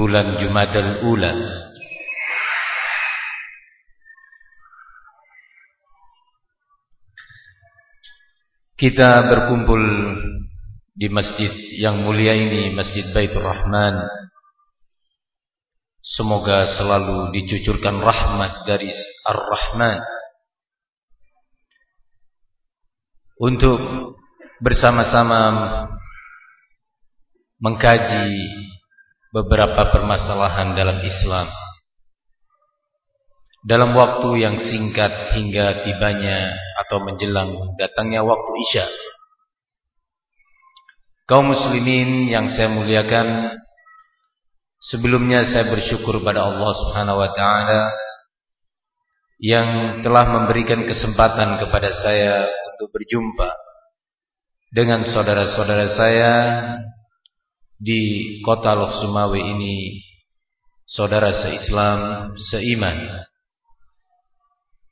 bulan Jumadal Ula. Kita berkumpul di masjid yang mulia ini Masjid Baitur Rahman. Semoga selalu dicucurkan rahmat dari Ar-Rahman. Untuk bersama-sama mengkaji beberapa permasalahan dalam Islam dalam waktu yang singkat hingga tibanya atau menjelang datangnya waktu Isya. Kaum muslimin yang saya muliakan, sebelumnya saya bersyukur pada Allah Subhanahu wa taala yang telah memberikan kesempatan kepada saya untuk berjumpa dengan saudara-saudara saya di kota Lok Sumawe ini, saudara seislam, seiman.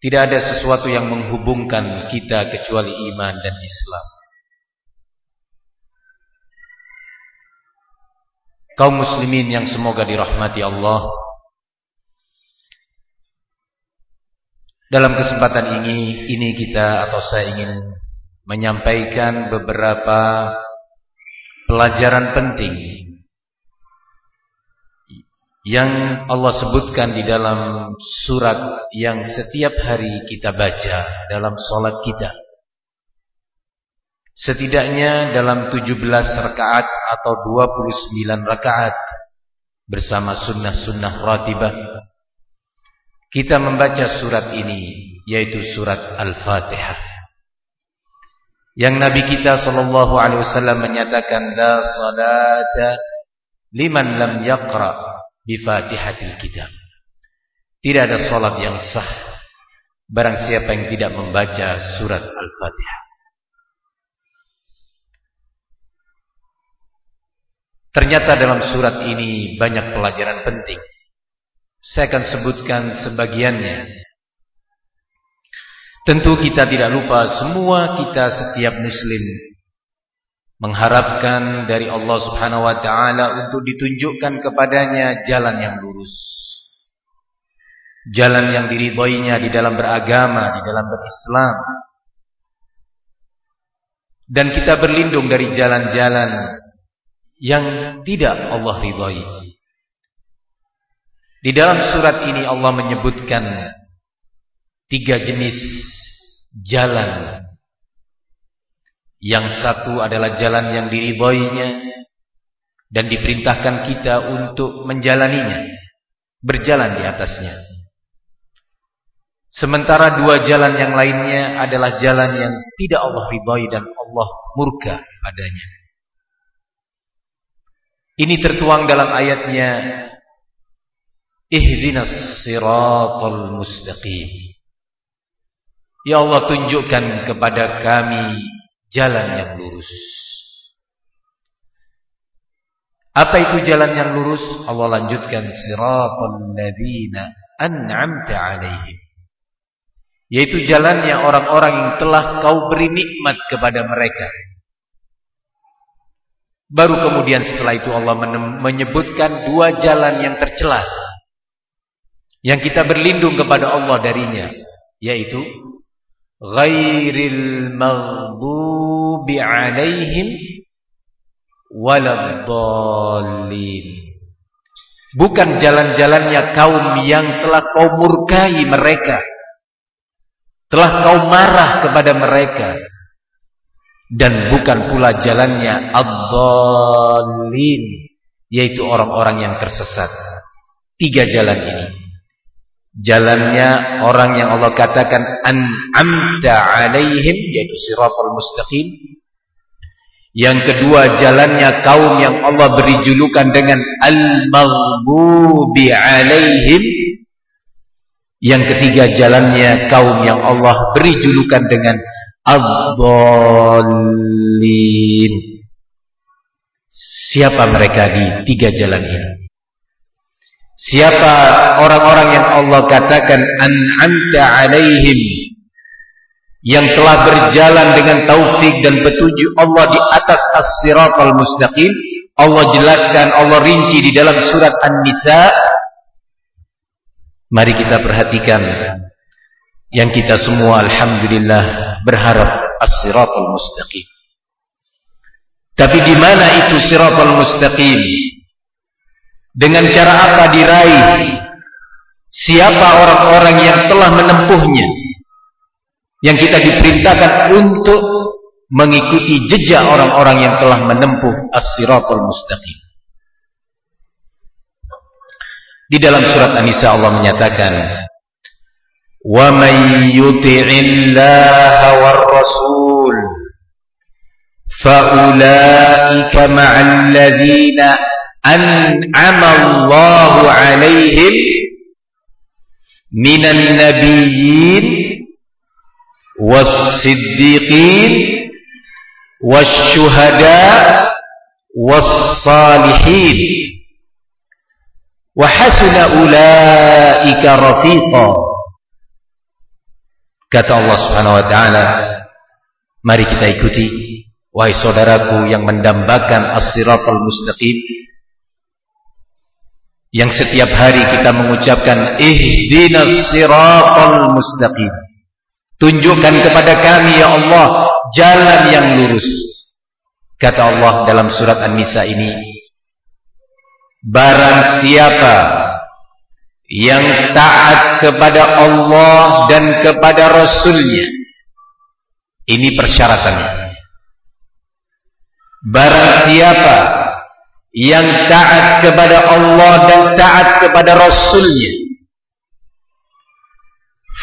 Tidak ada sesuatu yang menghubungkan kita kecuali iman dan Islam. Kaum muslimin yang semoga dirahmati Allah. Dalam kesempatan ini, ini kita atau saya ingin menyampaikan beberapa pelajaran penting yang Allah sebutkan di dalam surat yang setiap hari kita baca dalam solat kita. Setidaknya dalam 17 rakaat atau 29 rakaat bersama sunnah-sunnah ratibah kita membaca surat ini yaitu surat Al-Fatihah. Yang Nabi kita sallallahu alaihi wasallam menyatakan la salata liman lam yaqra bifatihatil kitab. Tidak ada salat yang sah barang siapa yang tidak membaca surat Al-Fatihah. Ternyata dalam surat ini banyak pelajaran penting. Saya akan sebutkan sebagiannya. Tentu kita tidak lupa semua kita setiap muslim mengharapkan dari Allah Subhanahu wa taala untuk ditunjukkan kepadanya jalan yang lurus. Jalan yang diridhoinya di dalam beragama, di dalam berislam. Dan kita berlindung dari jalan-jalan yang tidak Allah ridhoi. Di dalam surat ini Allah menyebutkan tiga jenis jalan yang satu adalah jalan yang diridhoinya dan diperintahkan kita untuk menjalaninya, berjalan di atasnya. Sementara dua jalan yang lainnya adalah jalan yang tidak Allah ridhoi dan Allah murka padanya. Ini tertuang dalam ayatnya Ihdinas siratal mustaqim. Ya Allah tunjukkan kepada kami jalan yang lurus. Apa itu jalan yang lurus? Allah lanjutkan siratal ladzina an'amta 'alaihim. Yaitu jalannya orang-orang yang telah kau beri nikmat kepada mereka. Baru kemudian setelah itu Allah menyebutkan dua jalan yang tercela. Yang kita berlindung kepada Allah darinya. Yaitu ghairil maghdubi alaihim waladdallin bukan jalan-jalannya kaum yang telah kau murkai mereka. Telah kau marah kepada mereka. Dan bukan pula jalannya ad-dallin yaitu orang-orang yang tersesat. Tiga jalan ini jalannya orang yang Allah katakan an'amta alaihim yaitu siratal mustaqim. Yang kedua jalannya kaum yang Allah beri julukan dengan al-maghdubi alaihim. Yang ketiga jalannya kaum yang Allah beri julukan dengan ad-dallin. Siapa mereka di tiga jalan ini Siapa orang-orang yang Allah katakan an'amta alaihim yang telah berjalan dengan taufik dan petunjuk Allah di atas as-siratal mustaqim, Allah jelaskan, Allah rinci di dalam surat An-Nisa. Mari kita perhatikan yang kita semua alhamdulillah berharap as-siratal mustaqim. Tapi di mana itu siratal mustaqim? Dengan cara apa diraih? Siapa orang-orang yang telah menempuhnya? Yang kita diperintahkan untuk mengikuti jejak orang-orang yang telah menempuh as-siratal mustaqim. Di dalam surat An-Nisa Allah menyatakan, "Wa may yuti'illaha war rasul fa ulaika ma'al ladzina an'amallahu alaihim minan nabiyyin was-siddiqin was-syuhada was-salihin wa hasuna ulaika rafiqa kata Allah Subhanahu wa taala mari kita ikuti wahai saudaraku yang mendambakan as-siratal mustaqim yang setiap hari kita mengucapkan ihdinas siratal mustaqim tunjukkan kepada kami ya Allah jalan yang lurus. Kata Allah dalam surat An-Nisa ini, barang siapa yang taat kepada Allah dan kepada Rasulnya, ini persyaratannya. Barang siapa yang taat kepada Allah dan taat kepada Rasulnya,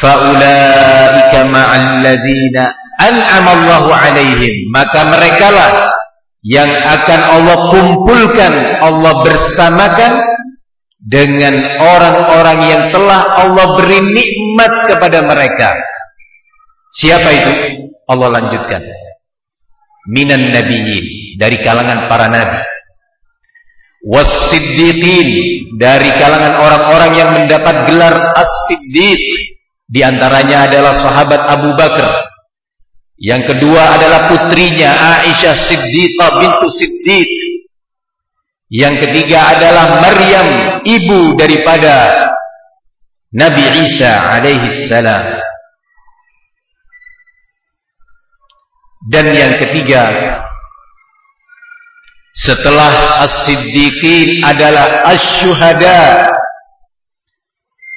faulaika ma'al ladzina an'amallahu alaihim. Maka merekalah yang akan Allah kumpulkan Allah bersamakan dengan orang-orang yang telah Allah beri nikmat kepada mereka. Siapa itu? Allah lanjutkan. Minan nabiyyin dari kalangan para nabi was-siddiqin dari kalangan orang-orang yang mendapat gelar as-siddiq di antaranya adalah sahabat Abu Bakar yang kedua adalah putrinya Aisyah Siddiqah bintu Siddiq. Yang ketiga adalah Maryam, ibu daripada Nabi Isa alaihi salam. Dan yang ketiga setelah as-siddiqin adalah asy-syuhada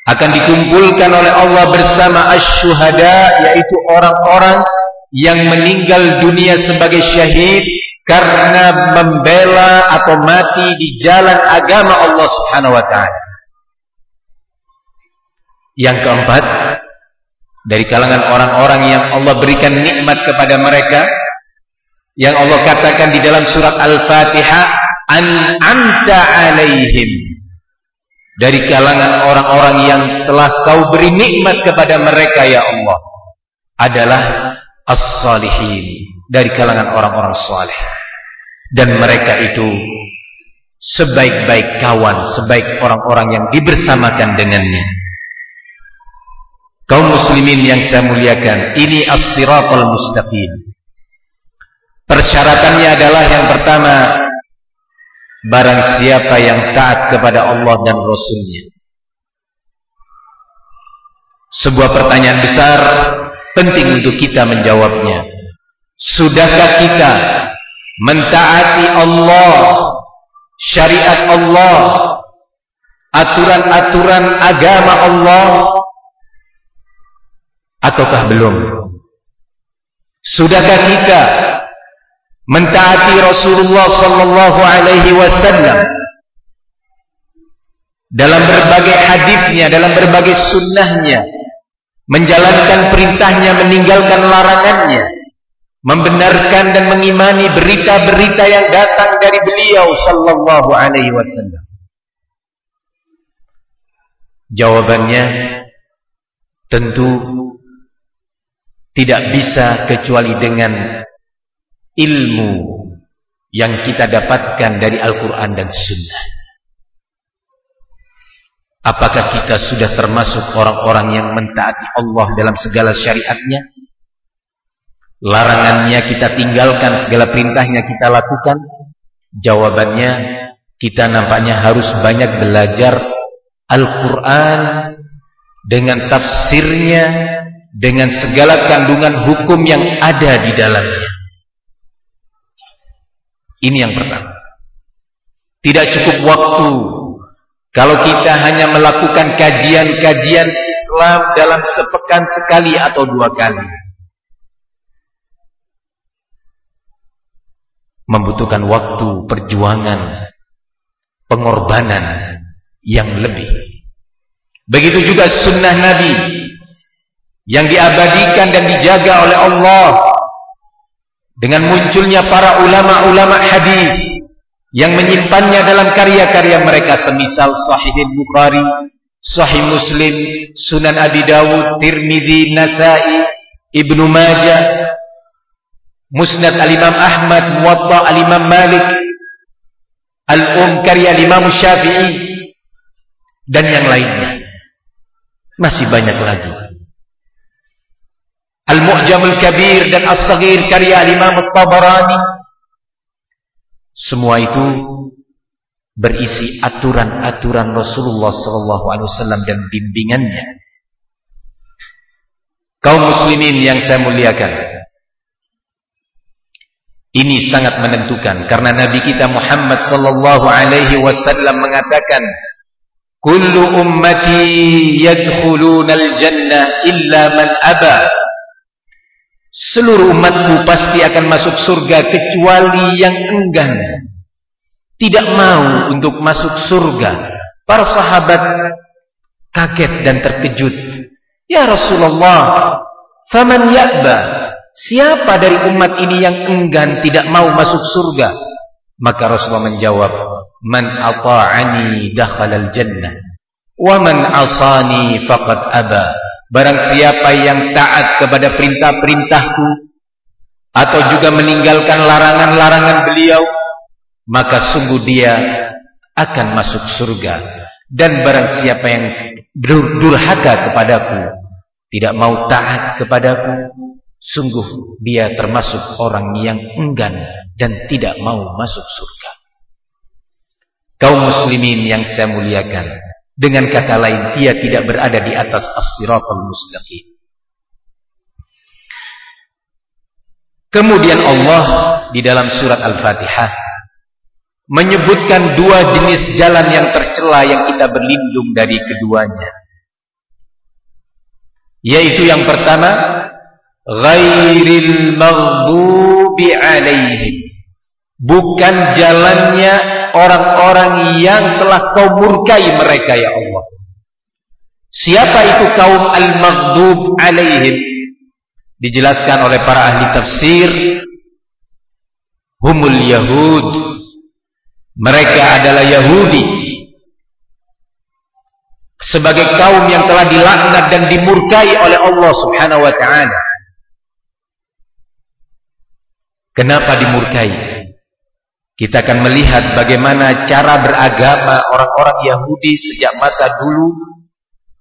akan dikumpulkan oleh Allah bersama asy-syuhada yaitu orang-orang yang meninggal dunia sebagai syahid karena membela atau mati di jalan agama Allah Subhanahu wa taala. Yang keempat, dari kalangan orang-orang yang Allah berikan nikmat kepada mereka yang Allah katakan di dalam surat Al-Fatihah an'amta alaihim. Dari kalangan orang-orang yang telah kau beri nikmat kepada mereka ya Allah adalah as-salihin dari kalangan orang-orang saleh. Dan mereka itu sebaik-baik kawan sebaik orang-orang yang dibersamakan dengannya. Kaum muslimin yang saya muliakan ini as-siratal mustaqim persyaratannya adalah yang pertama barang siapa yang taat kepada Allah dan Rasulnya sebuah pertanyaan besar penting untuk kita menjawabnya. Sudahkah kita mentaati Allah, syariat Allah, aturan-aturan agama Allah ataukah belum? Sudahkah kita mentaati Rasulullah sallallahu alaihi wasallam dalam berbagai hadisnya, dalam berbagai sunnahnya? menjalankan perintahnya, meninggalkan larangannya, membenarkan dan mengimani berita-berita yang datang dari beliau sallallahu alaihi wasallam. Jawabannya tentu tidak bisa kecuali dengan ilmu yang kita dapatkan dari Al-Quran dan Sunnah. Apakah kita sudah termasuk orang-orang yang mentaati Allah dalam segala syariatnya? Larangannya kita tinggalkan, segala perintahnya kita lakukan. Jawabannya kita nampaknya harus banyak belajar Al-Quran dengan tafsirnya, dengan segala kandungan hukum yang ada di dalamnya. Ini yang pertama. Tidak cukup waktu kalau kita hanya melakukan kajian-kajian Islam dalam sepekan sekali atau dua kali. Membutuhkan waktu, perjuangan, pengorbanan yang lebih. Begitu juga sunnah Nabi yang diabadikan dan dijaga oleh Allah dengan munculnya para ulama-ulama hadis yang menyimpannya dalam karya-karya mereka semisal Sahih Bukhari, Sahih Muslim, Sunan Abi Dawud, Tirmidzi, Nasai, Ibnu Majah, Musnad Al-Imam Ahmad, Muwatta Al-Imam Malik, Al-Um karya Imam Syafi'i dan yang lainnya. Masih banyak lagi. Al-Mu'jamul Kabir dan As-Saghir karya Imam At-Tabarani semua itu berisi aturan-aturan Rasulullah SAW dan bimbingannya. Kaum muslimin yang saya muliakan. Ini sangat menentukan karena Nabi kita Muhammad sallallahu alaihi wasallam mengatakan, "Kullu ummati yadkhuluna al-jannah illa man aba." Seluruh umatku pasti akan masuk surga kecuali yang enggan. Tidak mau untuk masuk surga. Para sahabat kaget dan terkejut. Ya Rasulullah, faman ya'ba? Siapa dari umat ini yang enggan tidak mau masuk surga? Maka Rasulullah menjawab, Man ata'ani dakhalal jannah. Wa man asani faqad aba. Barang siapa yang taat kepada perintah-perintahku atau juga meninggalkan larangan-larangan beliau, maka sungguh dia akan masuk surga. Dan barang siapa yang durhaka kepadaku, tidak mau taat kepadaku, sungguh dia termasuk orang yang enggan dan tidak mau masuk surga. Kaum muslimin yang saya muliakan, dengan kata lain, dia tidak berada di atas as-siratal mustaqim. Kemudian Allah di dalam surat Al-Fatihah menyebutkan dua jenis jalan yang tercela yang kita berlindung dari keduanya. Yaitu yang pertama, ghairil maghdubi alaihim. Bukan jalannya orang-orang yang telah kau murkai mereka ya Allah. Siapa itu kaum al-maghdub alaihim? Dijelaskan oleh para ahli tafsir humul yahud. Mereka adalah Yahudi. Sebagai kaum yang telah dilaknat dan dimurkai oleh Allah Subhanahu wa taala. Kenapa dimurkai? Kita akan melihat bagaimana cara beragama orang-orang Yahudi sejak masa dulu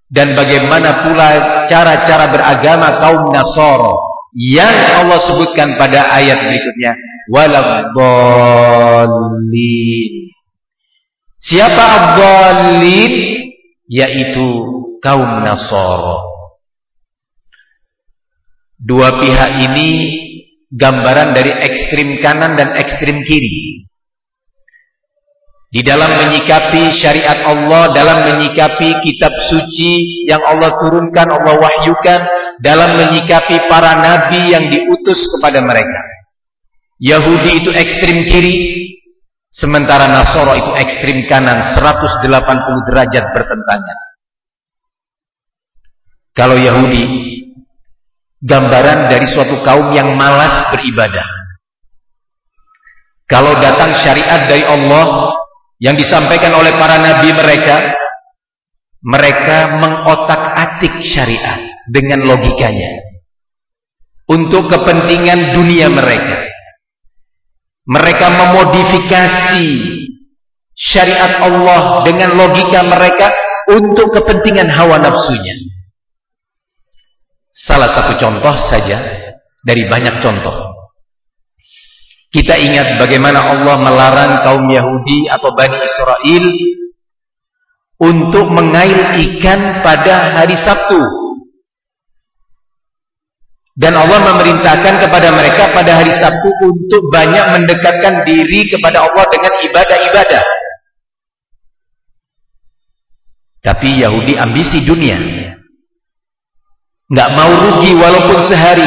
dan bagaimana pula cara-cara beragama kaum Nasoro yang Allah sebutkan pada ayat berikutnya waladzallin. Siapa abdallin? Yaitu kaum Nasoro. Dua pihak ini gambaran dari ekstrim kanan dan ekstrim kiri di dalam menyikapi syariat Allah, dalam menyikapi kitab suci yang Allah turunkan, Allah wahyukan, dalam menyikapi para nabi yang diutus kepada mereka. Yahudi itu ekstrim kiri, sementara Nasoro itu ekstrim kanan, 180 derajat bertentangan. Kalau Yahudi, gambaran dari suatu kaum yang malas beribadah. Kalau datang syariat dari Allah, yang disampaikan oleh para nabi mereka mereka mengotak-atik syariat dengan logikanya untuk kepentingan dunia mereka. Mereka memodifikasi syariat Allah dengan logika mereka untuk kepentingan hawa nafsunya. Salah satu contoh saja dari banyak contoh Kita ingat bagaimana Allah melarang kaum Yahudi atau Bani Israel untuk mengail ikan pada hari Sabtu. Dan Allah memerintahkan kepada mereka pada hari Sabtu untuk banyak mendekatkan diri kepada Allah dengan ibadah-ibadah. Tapi Yahudi ambisi dunia. Nggak mau rugi walaupun sehari.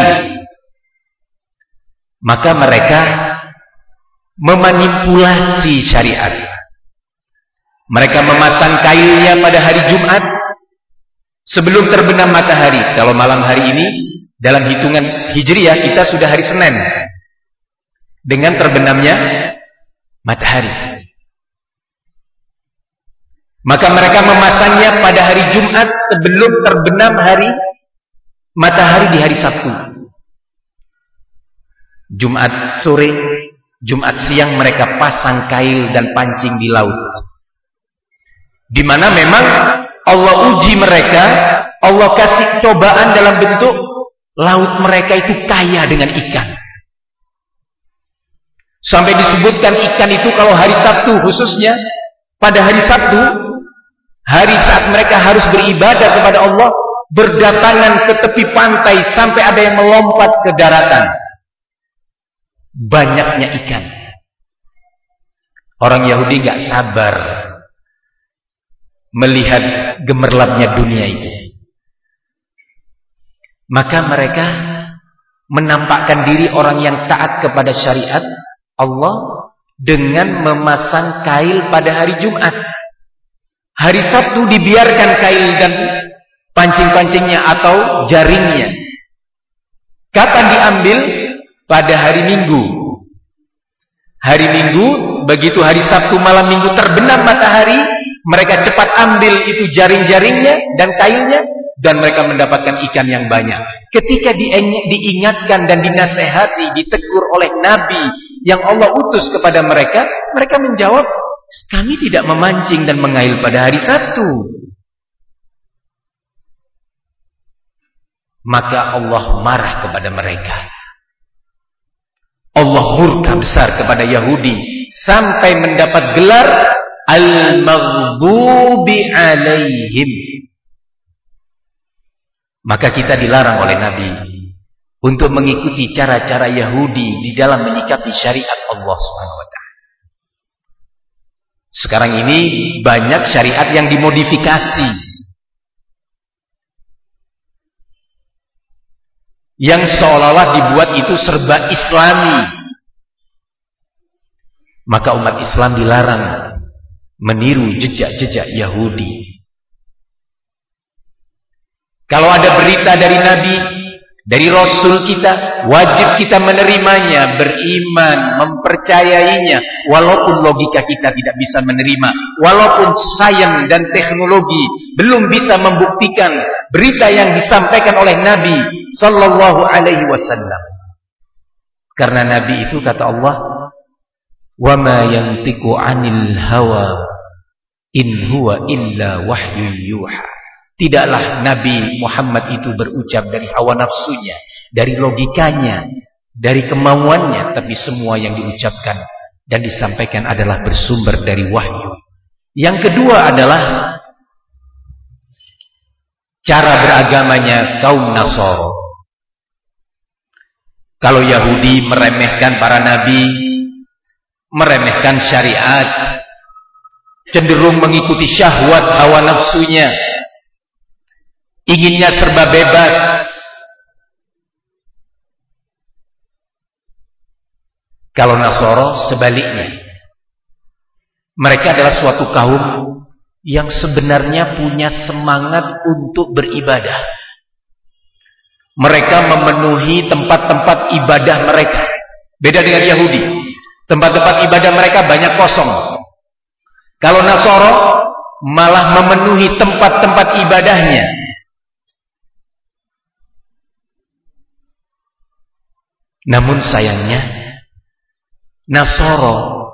Maka mereka memanipulasi syariat. Mereka memasang kailnya pada hari Jumat sebelum terbenam matahari. Kalau malam hari ini dalam hitungan Hijriah kita sudah hari Senin. Dengan terbenamnya matahari. Maka mereka memasangnya pada hari Jumat sebelum terbenam hari matahari di hari Sabtu. Jumat sore, Jumat siang mereka pasang kail dan pancing di laut. Di mana memang Allah uji mereka, Allah kasih cobaan dalam bentuk laut mereka itu kaya dengan ikan. Sampai disebutkan ikan itu kalau hari Sabtu khususnya pada hari Sabtu Hari saat mereka harus beribadah kepada Allah, berdatangan ke tepi pantai sampai ada yang melompat ke daratan. Banyaknya ikan. Orang Yahudi gak sabar melihat gemerlapnya dunia itu. Maka mereka menampakkan diri orang yang taat kepada syariat Allah dengan memasang kail pada hari Jumat. Hari Sabtu dibiarkan kail dan pancing-pancingnya atau jaringnya. Kapan diambil? Pada hari Minggu. Hari Minggu, begitu hari Sabtu malam Minggu terbenam matahari, mereka cepat ambil itu jaring-jaringnya dan kailnya dan mereka mendapatkan ikan yang banyak. Ketika diingatkan dan dinasehati, ditegur oleh Nabi yang Allah utus kepada mereka, mereka menjawab, kami tidak memancing dan mengail pada hari Sabtu. Maka Allah marah kepada mereka. Allah murka besar kepada Yahudi sampai mendapat gelar Al-Maghdubi alaihim. Maka kita dilarang oleh Nabi untuk mengikuti cara-cara Yahudi di dalam menyikapi syariat Allah Subhanahu sekarang ini banyak syariat yang dimodifikasi. Yang seolah-olah dibuat itu serba islami. Maka umat Islam dilarang meniru jejak-jejak Yahudi. Kalau ada berita dari Nabi dari Rasul kita wajib kita menerimanya beriman mempercayainya walaupun logika kita tidak bisa menerima walaupun sains dan teknologi belum bisa membuktikan berita yang disampaikan oleh Nabi sallallahu alaihi wasallam karena Nabi itu kata Allah wa ma yantiqu 'anil hawa in huwa illa wahyu yuha Tidaklah Nabi Muhammad itu berucap dari hawa nafsunya, dari logikanya, dari kemauannya, tapi semua yang diucapkan dan disampaikan adalah bersumber dari wahyu. Yang kedua adalah cara beragamanya kaum Nasoro. Kalau Yahudi meremehkan para nabi, meremehkan syariat, cenderung mengikuti syahwat hawa nafsunya, inginnya serba bebas. Kalau Nasoro sebaliknya mereka adalah suatu kaum yang sebenarnya punya semangat untuk beribadah mereka memenuhi tempat-tempat ibadah mereka. Beda dengan Yahudi. Tempat-tempat ibadah mereka banyak kosong. Kalau Nasoro malah memenuhi tempat-tempat ibadahnya. Namun sayangnya Nasoro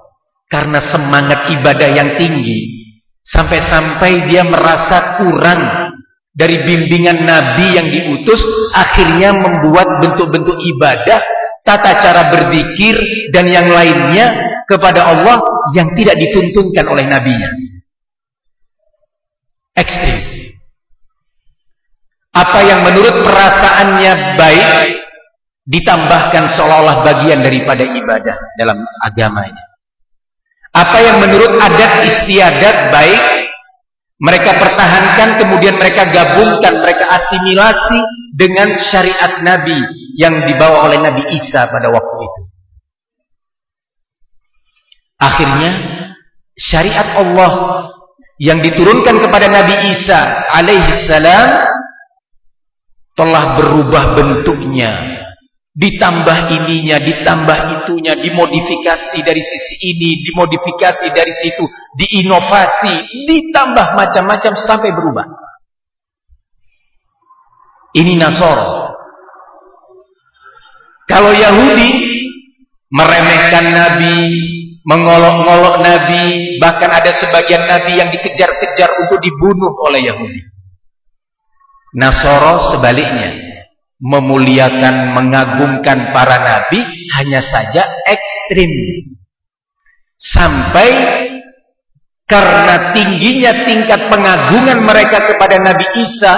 karena semangat ibadah yang tinggi sampai-sampai dia merasa kurang dari bimbingan Nabi yang diutus akhirnya membuat bentuk-bentuk ibadah tata cara berzikir dan yang lainnya kepada Allah yang tidak dituntunkan oleh nabinya. Ekstrim. Apa yang menurut perasaannya baik ditambahkan seolah-olah bagian daripada ibadah dalam agama ini. Apa yang menurut adat istiadat baik mereka pertahankan kemudian mereka gabungkan, mereka asimilasi dengan syariat Nabi yang dibawa oleh Nabi Isa pada waktu itu. Akhirnya syariat Allah yang diturunkan kepada Nabi Isa alaihi salam telah berubah bentuknya. Ditambah ininya, ditambah itunya, dimodifikasi dari sisi ini, dimodifikasi dari situ, diinovasi, ditambah macam-macam sampai berubah. Ini Nasoro. Kalau Yahudi meremehkan Nabi, mengolok-ngolok Nabi, bahkan ada sebagian Nabi yang dikejar-kejar untuk dibunuh oleh Yahudi. Nasoro sebaliknya, memuliakan, mengagungkan para Nabi hanya saja ekstrim. Sampai karena tingginya tingkat pengagungan mereka kepada Nabi Isa,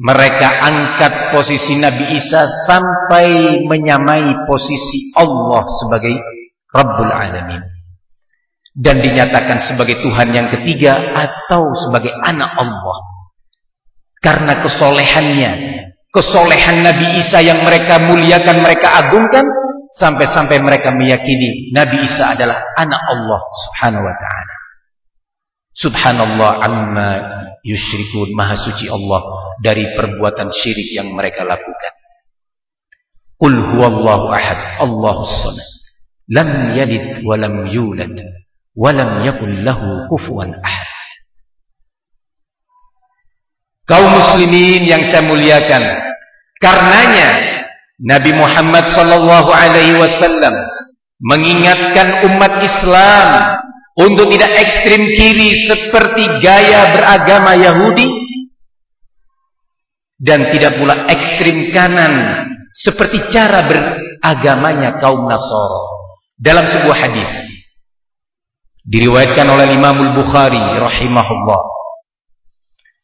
mereka angkat posisi Nabi Isa sampai menyamai posisi Allah sebagai Rabbul Alamin. Dan dinyatakan sebagai Tuhan yang ketiga atau sebagai anak Allah. Karena kesolehannya. Kesolehan Nabi Isa yang mereka muliakan, mereka agungkan. Sampai-sampai mereka meyakini Nabi Isa adalah anak Allah subhanahu wa ta'ala. Subhanallah amma yusyrikun. Maha suci Allah dari perbuatan syirik yang mereka lakukan. Qul huwallahu ahad, Allahus samad. Lam yalid wa lam yulad wa lam yakul lahu kufuwan ahad. Kaum muslimin yang saya muliakan, karenanya Nabi Muhammad sallallahu alaihi wasallam mengingatkan umat Islam untuk tidak ekstrim kiri seperti gaya beragama Yahudi dan tidak pula ekstrim kanan seperti cara beragamanya kaum Nasara. Dalam sebuah hadis diriwayatkan oleh Imam Al-Bukhari rahimahullah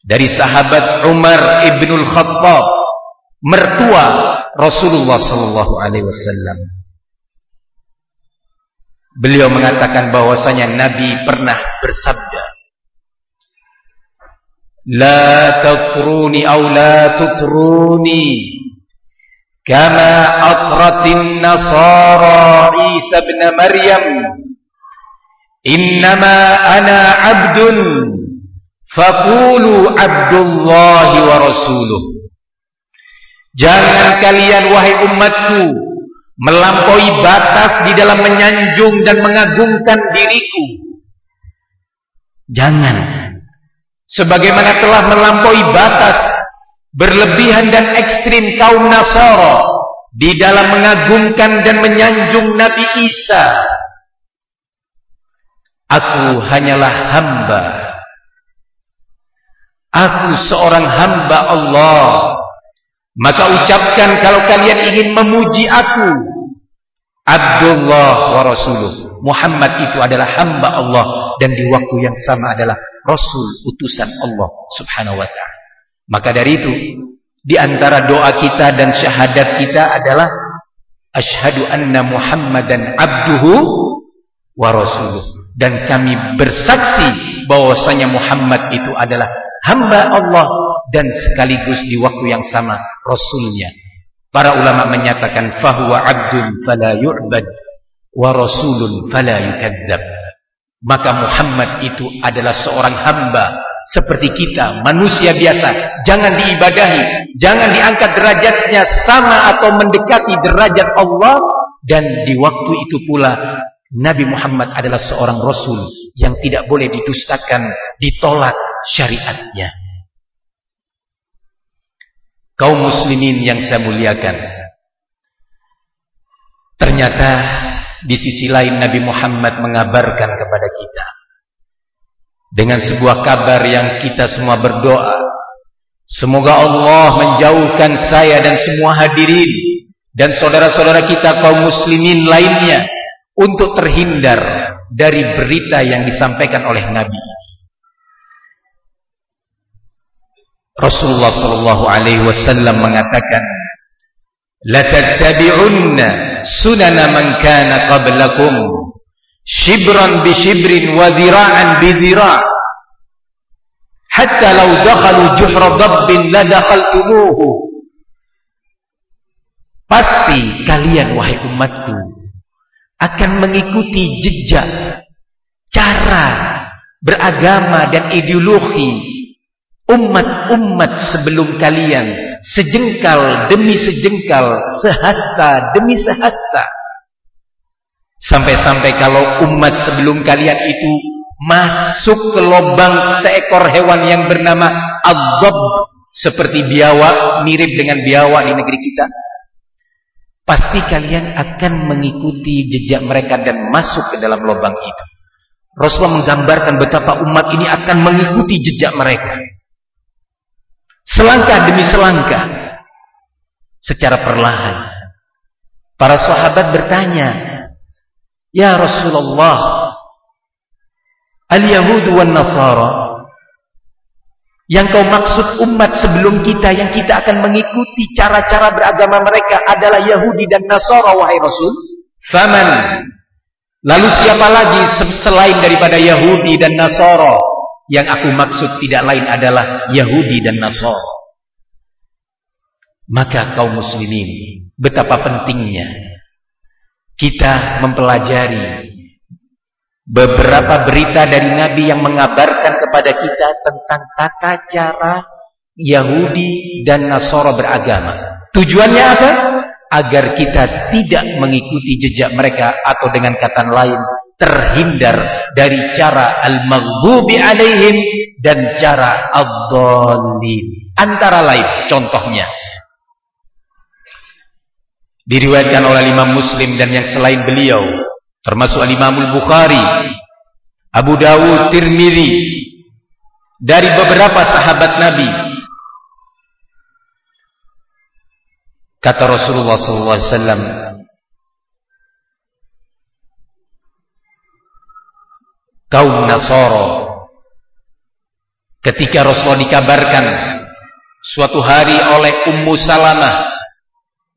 dari sahabat Umar ibnul Khattab mertua Rasulullah sallallahu alaihi wasallam. Beliau mengatakan bahwasanya Nabi pernah bersabda La tatruni aw la tutruni kama atratin nasara Isa ibn Maryam. Innama ana abdun Fakulu abdullahi wa Rasuluh. Jangan kalian wahai umatku melampaui batas di dalam menyanjung dan mengagungkan diriku. Jangan. Sebagaimana telah melampaui batas berlebihan dan ekstrim kaum Nasara di dalam mengagungkan dan menyanjung Nabi Isa. Aku hanyalah hamba aku seorang hamba Allah maka ucapkan kalau kalian ingin memuji aku Abdullah wa Rasuluh Muhammad itu adalah hamba Allah dan di waktu yang sama adalah Rasul utusan Allah subhanahu wa ta'ala. Maka dari itu, di antara doa kita dan syahadat kita adalah Ashhadu anna Muhammadan abduhu wa rasuluh. Dan kami bersaksi bahwasanya Muhammad itu adalah hamba Allah dan sekaligus di waktu yang sama Rasulnya. Para ulama menyatakan fahuwa abdun fala yu'bad wa rasulun fala yukadzab maka Muhammad itu adalah seorang hamba seperti kita, manusia biasa. Jangan diibadahi, jangan diangkat derajatnya sama atau mendekati derajat Allah dan di waktu itu pula Nabi Muhammad adalah seorang rasul yang tidak boleh didustakan, ditolak syariatnya. Kaum muslimin yang saya muliakan. Ternyata di sisi lain Nabi Muhammad mengabarkan kepada kita dengan sebuah kabar yang kita semua berdoa semoga Allah menjauhkan saya dan semua hadirin dan saudara-saudara kita kaum muslimin lainnya untuk terhindar dari berita yang disampaikan oleh Nabi. Rasulullah sallallahu alaihi wasallam mengatakan, "La tattabi'unna sunana man kana qablakum shibran bi shibrin wa dhira'an bi dhira' hatta law dakhalu juhra dabbin la dakhaltumuhu." Pasti kalian wahai umatku akan mengikuti jejak cara beragama dan ideologi umat-umat sebelum kalian sejengkal demi sejengkal sehasta demi sehasta. Sampai-sampai kalau umat sebelum kalian itu masuk ke lubang seekor hewan yang bernama adzab seperti biawak mirip dengan biawak di negeri kita pasti kalian akan mengikuti jejak mereka dan masuk ke dalam lubang itu. Rasulullah menggambarkan betapa umat ini akan mengikuti jejak mereka. Selangkah demi selangkah. Secara perlahan. Para sahabat bertanya, Ya Rasulullah, Al-Yahud wa Nasara, yang kau maksud umat sebelum kita yang kita akan mengikuti cara-cara beragama mereka adalah Yahudi dan Nasara wahai Rasul. Faman. Lalu siapa lagi selain daripada Yahudi dan Nasara? Yang aku maksud tidak lain adalah Yahudi dan Nasara. Maka kaum muslimin, betapa pentingnya kita mempelajari beberapa berita dari Nabi yang mengabarkan kepada kita tentang tata cara Yahudi dan Nasara beragama. Tujuannya apa? Agar kita tidak mengikuti jejak mereka atau dengan kata lain terhindar dari cara al-maghdubi alaihim dan cara ad-dallin. Antara lain contohnya diriwayatkan oleh Imam Muslim dan yang selain beliau termasuk Al-Imamul Bukhari, Abu Dawud, Tirmidzi dari beberapa sahabat Nabi. Kata Rasulullah SAW, kaum Nasoro ketika Rasulullah dikabarkan suatu hari oleh Ummu Salamah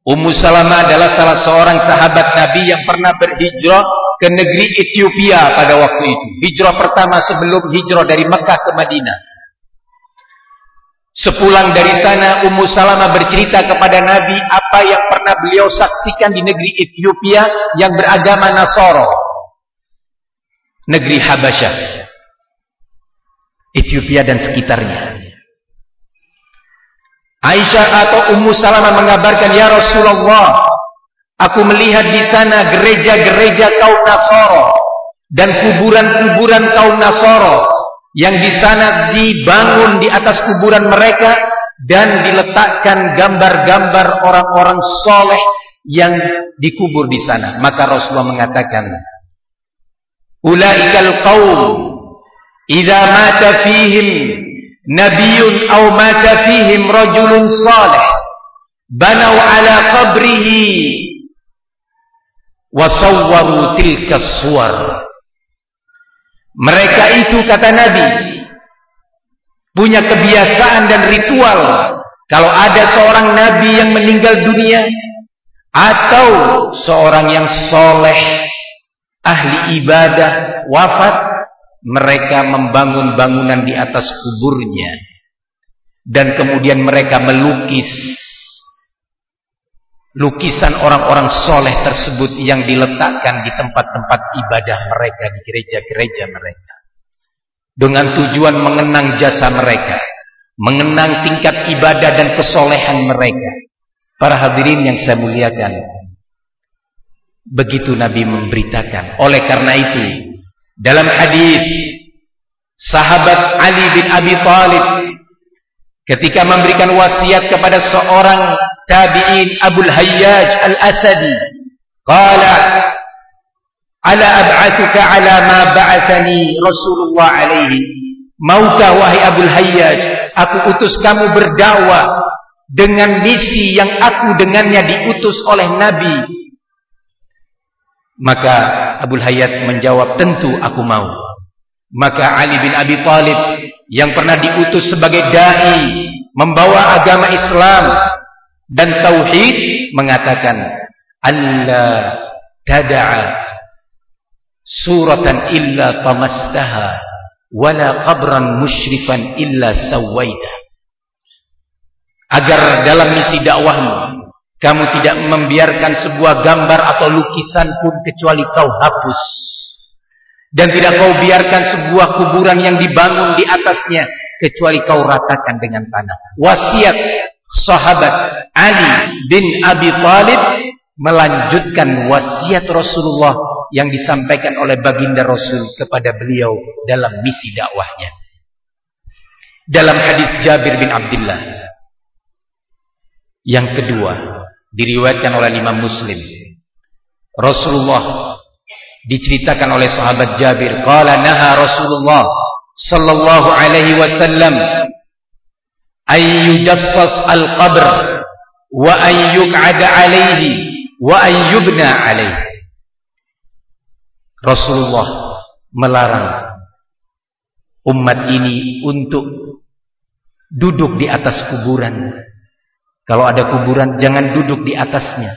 Ummu Salamah adalah salah seorang sahabat Nabi yang pernah berhijrah ke negeri Ethiopia pada waktu itu. Hijrah pertama sebelum hijrah dari Mekah ke Madinah. Sepulang dari sana Ummu Salamah bercerita kepada Nabi apa yang pernah beliau saksikan di negeri Ethiopia yang beragama Nasoro. Negeri Habasyah. Ethiopia dan sekitarnya. Aisyah atau Ummu Salamah mengabarkan, Ya Rasulullah, aku melihat di sana gereja-gereja kaum Nasoro dan kuburan-kuburan kaum Nasoro yang di sana dibangun di atas kuburan mereka dan diletakkan gambar-gambar orang-orang soleh yang dikubur di sana. Maka Rasulullah mengatakan, Ulaikal qaum idza mata fihim nabiyun aw mata fihim rajulun salih banau ala qabrihi wa sawwaru tilka suwar. Mereka itu kata nabi punya kebiasaan dan ritual. Kalau ada seorang nabi yang meninggal dunia atau seorang yang soleh ahli ibadah wafat mereka membangun bangunan di atas kuburnya. Dan kemudian mereka melukis lukisan orang-orang soleh tersebut yang diletakkan di tempat-tempat ibadah mereka di gereja-gereja mereka. Dengan tujuan mengenang jasa mereka mengenang tingkat ibadah dan kesolehan mereka. Para hadirin yang saya muliakan begitu Nabi memberitakan. Oleh karena itu dalam hadis sahabat Ali bin Abi Thalib ketika memberikan wasiat kepada seorang tabi'in Abdul Hayyaj Al-Asadi qala ala ab'atuka ala ma ba'athani Rasulullah alaihi maukah wahai Abdul Hayyaj aku utus kamu berdakwah dengan misi yang aku dengannya diutus oleh Nabi. Maka Abu Hayat menjawab, tentu aku mau. Maka Ali bin Abi Thalib yang pernah diutus sebagai dai membawa agama Islam dan tauhid mengatakan Allah tada'a suratan illa tamastaha wala qabran musyrifan illa sawaita agar dalam misi dakwahmu kamu tidak membiarkan sebuah gambar atau lukisan pun kecuali kau hapus. Dan tidak kau biarkan sebuah kuburan yang dibangun di atasnya kecuali kau ratakan dengan tanah. Wasiat sahabat Ali bin Abi Thalib melanjutkan wasiat Rasulullah yang disampaikan oleh baginda Rasul kepada beliau dalam misi dakwahnya. Dalam hadis Jabir bin Abdullah yang kedua, diriwayatkan oleh Imam Muslim. Rasulullah diceritakan oleh sahabat Jabir, qala naha Rasulullah sallallahu alaihi wasallam ay yujassas al-qabr wa ay yuq'ada alaihi wa ay yubna alaihi. Rasulullah melarang umat ini untuk duduk di atas kuburan kalau ada kuburan jangan duduk di atasnya.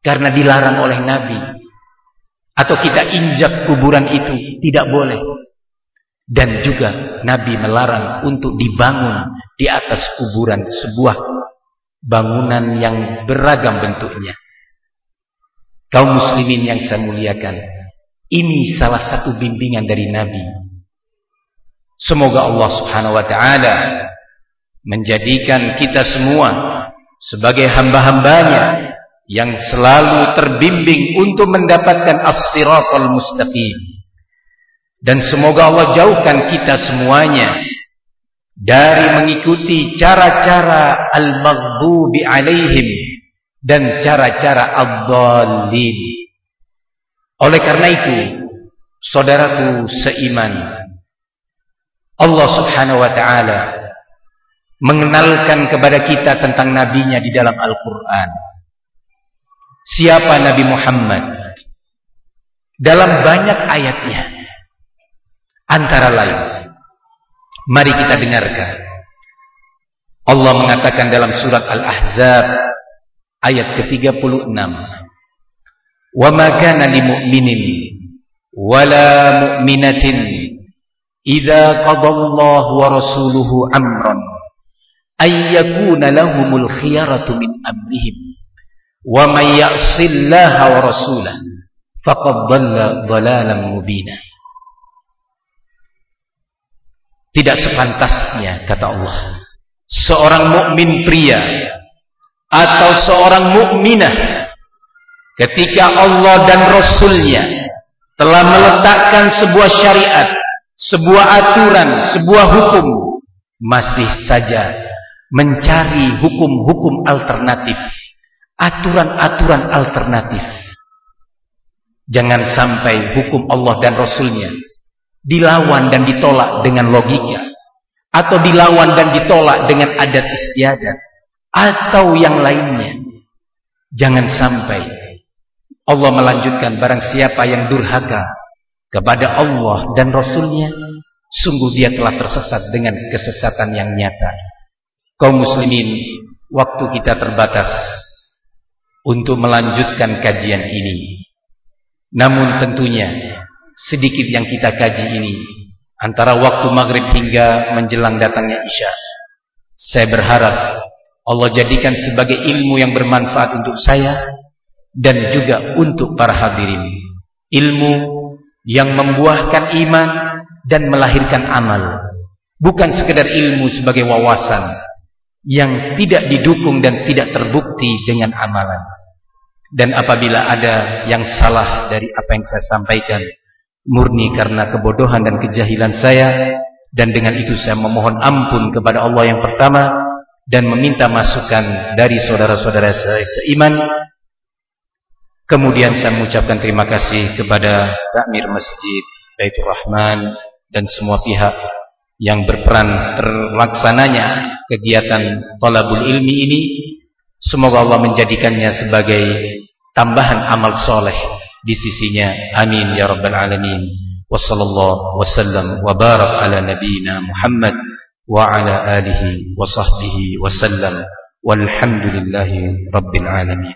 Karena dilarang oleh Nabi. Atau kita injak kuburan itu. Tidak boleh. Dan juga Nabi melarang untuk dibangun di atas kuburan sebuah bangunan yang beragam bentuknya. Kaum muslimin yang saya muliakan. Ini salah satu bimbingan dari Nabi. Semoga Allah subhanahu wa ta'ala menjadikan kita semua sebagai hamba-hambanya yang selalu terbimbing untuk mendapatkan as-siratal mustaqim. Dan semoga Allah jauhkan kita semuanya dari mengikuti cara-cara al-maghdubi alaihim dan cara-cara ad-dallin. Oleh karena itu, saudaraku seiman, Allah Subhanahu wa taala mengenalkan kepada kita tentang nabinya di dalam Al-Quran. Siapa Nabi Muhammad? Dalam banyak ayatnya. Antara lain. Mari kita dengarkan. Allah mengatakan dalam surat Al-Ahzab ayat ke-36. Wa ma kana li mu'minin wala mu'minatin idza qadallahu wa rasuluhu amran ayyakuna lahumul khiyaratu min amrihim wa may ya'sillaha wa rasulah faqad dhalla dhalalan mubina tidak sepantasnya kata Allah seorang mukmin pria atau seorang mukminah ketika Allah dan Rasulnya telah meletakkan sebuah syariat sebuah aturan sebuah hukum masih saja mencari hukum-hukum alternatif, aturan-aturan alternatif. Jangan sampai hukum Allah dan Rasulnya dilawan dan ditolak dengan logika, atau dilawan dan ditolak dengan adat istiadat, atau yang lainnya. Jangan sampai Allah melanjutkan barang siapa yang durhaka kepada Allah dan Rasulnya, sungguh dia telah tersesat dengan kesesatan yang nyata kaum muslimin waktu kita terbatas untuk melanjutkan kajian ini namun tentunya sedikit yang kita kaji ini. Antara waktu maghrib hingga menjelang datangnya isya. Saya berharap Allah jadikan sebagai ilmu yang bermanfaat untuk saya dan juga untuk para hadirin. Ilmu yang membuahkan iman dan melahirkan amal. Bukan sekedar ilmu sebagai wawasan yang tidak didukung dan tidak terbukti dengan amalan. Dan apabila ada yang salah dari apa yang saya sampaikan, murni karena kebodohan dan kejahilan saya, dan dengan itu saya memohon ampun kepada Allah yang pertama, dan meminta masukan dari saudara-saudara saya seiman. Kemudian saya mengucapkan terima kasih kepada takmir masjid Baitur Rahman dan semua pihak yang berperan terlaksananya kegiatan talabul ilmi ini semoga Allah menjadikannya sebagai tambahan amal soleh di sisinya amin ya rabbal alamin wa sallallahu wasallam wa barak ala nabiyyina Muhammad wa ala alihi wa sahbihi wasallam walhamdulillahi rabbil alamin